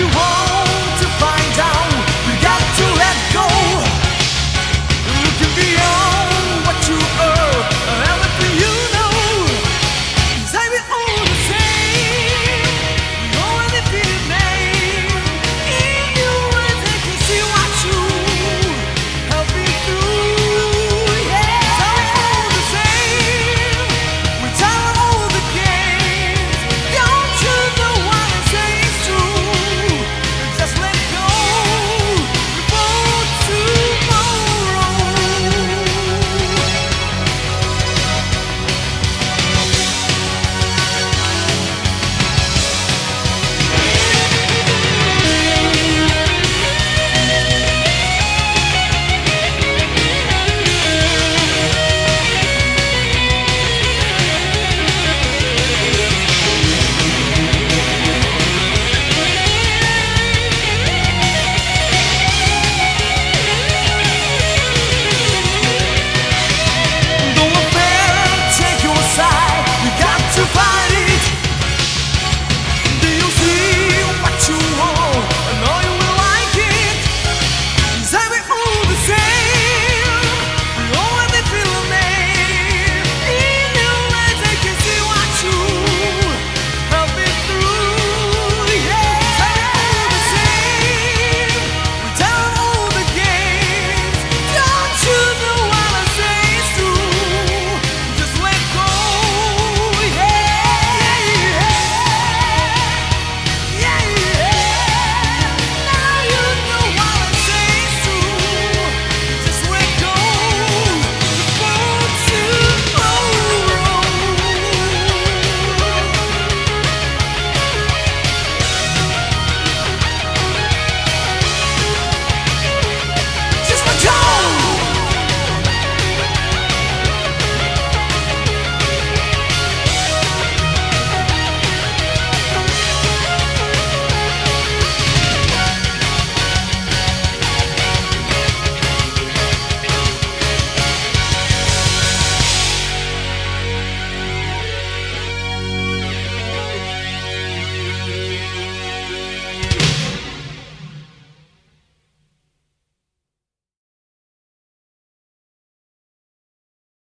you want.